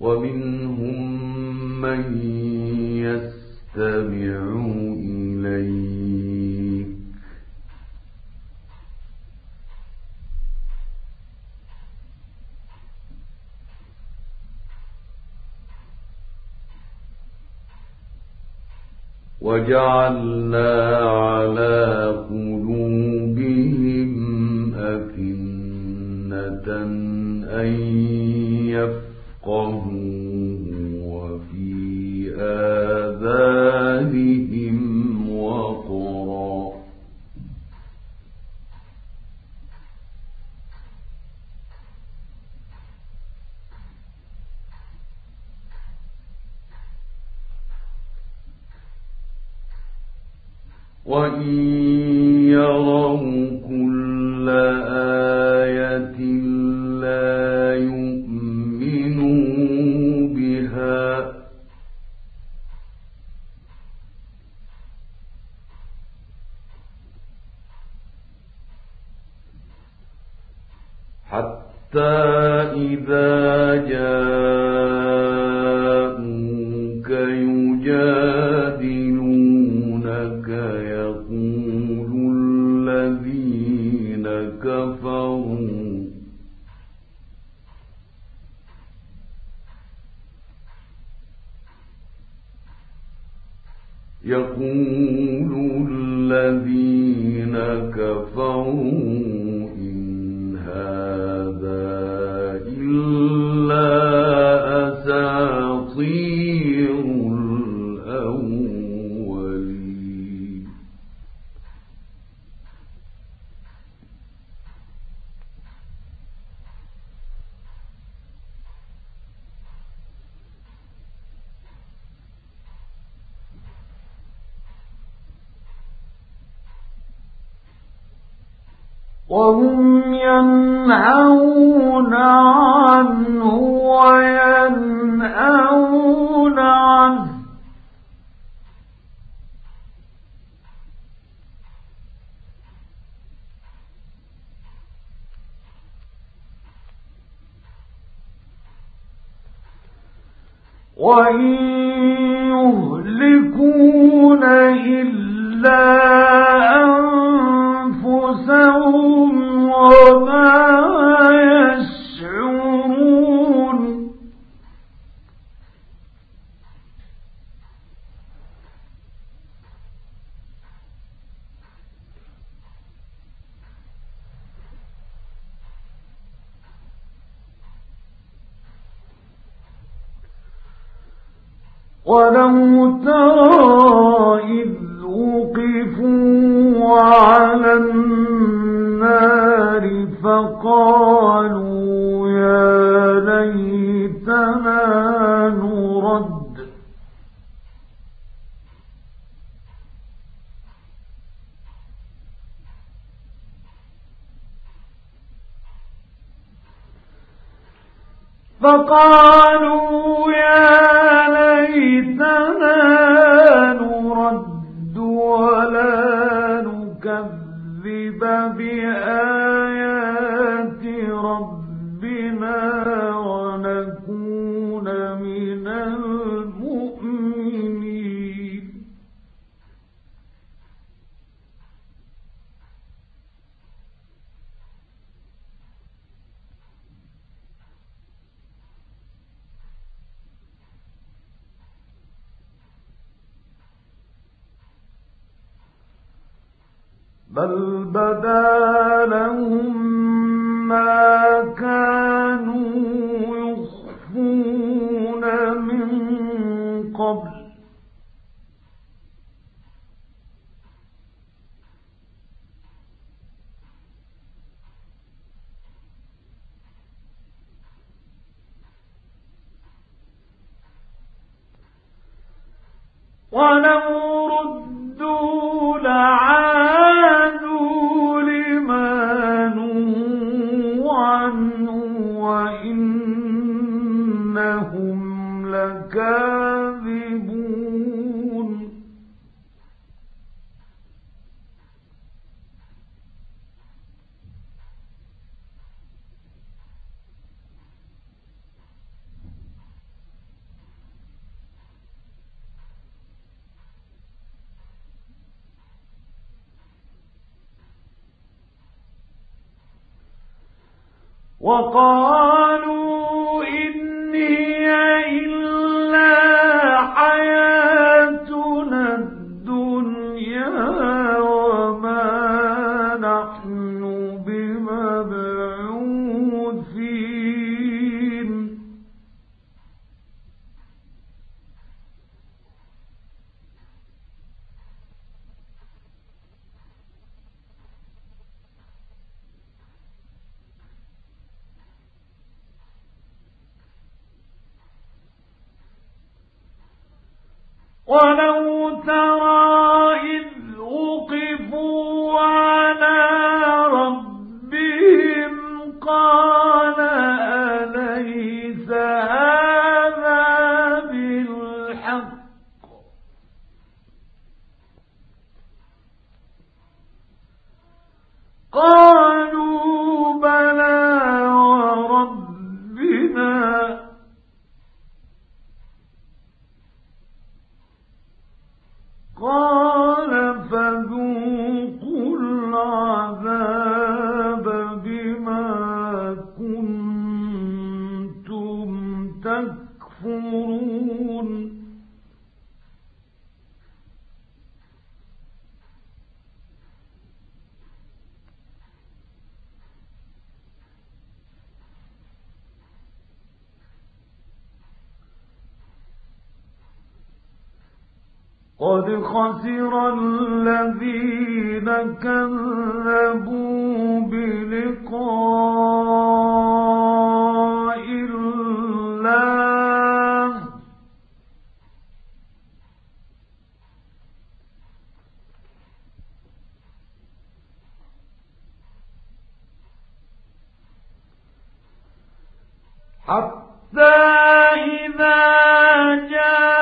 ومنهم من يستمع إليك. وجعلنا على قلوبهم أكنة أن يفقهوه وإن يروا كل آية لا يؤمنوا بها حتى إذا جاءوك الذين كفروا وهم ينهون عنه وينأون عنه. وإن يهلكون إلا ولو ترى إذ وقفوا على النار فقالوا يا ليتنا نرد فقالوا بل بدا لهم ما كانوا يخفون من قبل ولو وقالوا إن ولو قال قد خسر الذين كذبوا بلقاء الله. حتى إذا جاء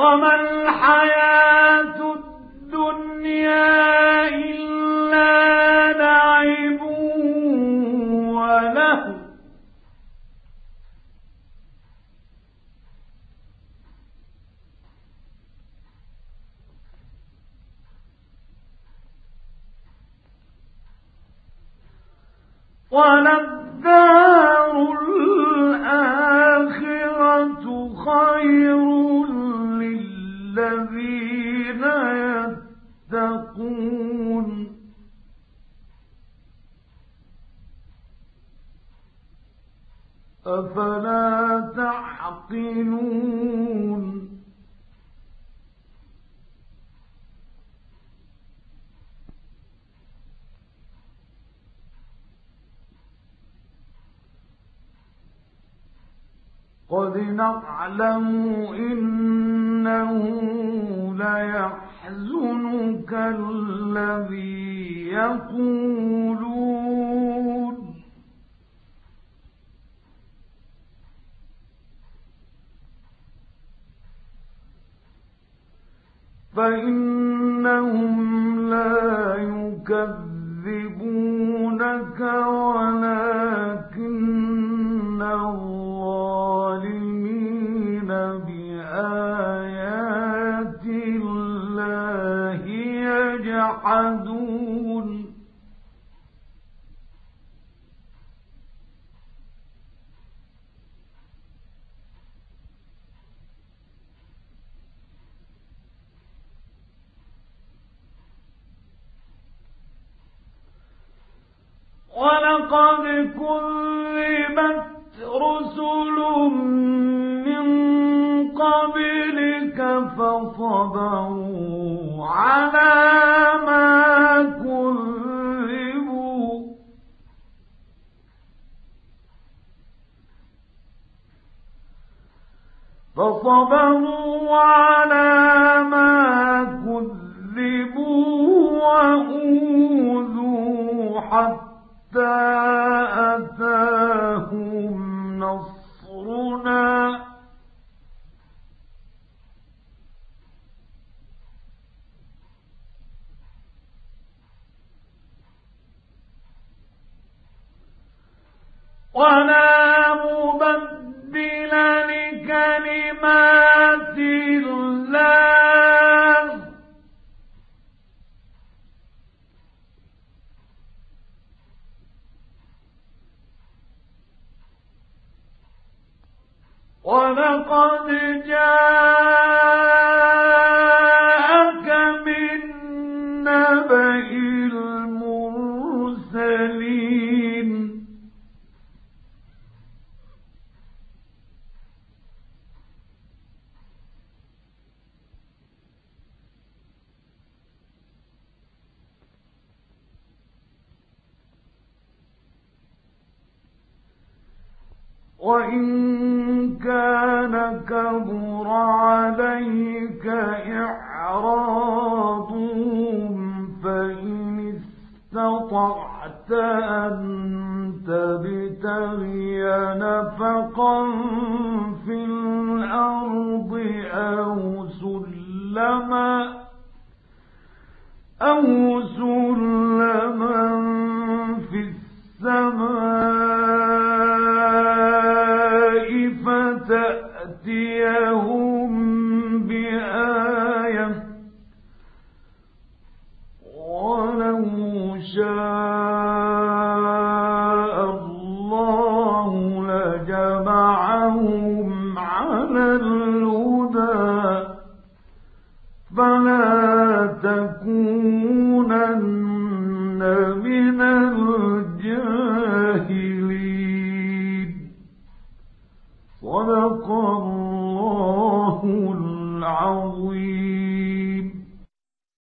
وما الحياة الدنيا إلا لعب وله. وللدار أفلا تعقلون؟ قد نعلم إنه ليحزنك يحزنك الذي يقولون فإنهم لا يكذبونك ولكن الظالمين بآيات الله يجحدون. ولقد كذبت رسل من قبلك فصبروا على ما كذبوا. فصبروا نصرنا. ولا ولقد جاءك من المرسلين. وإن كان كبر عليك إعراضهم فإن استطعت أن تبتغي نفقا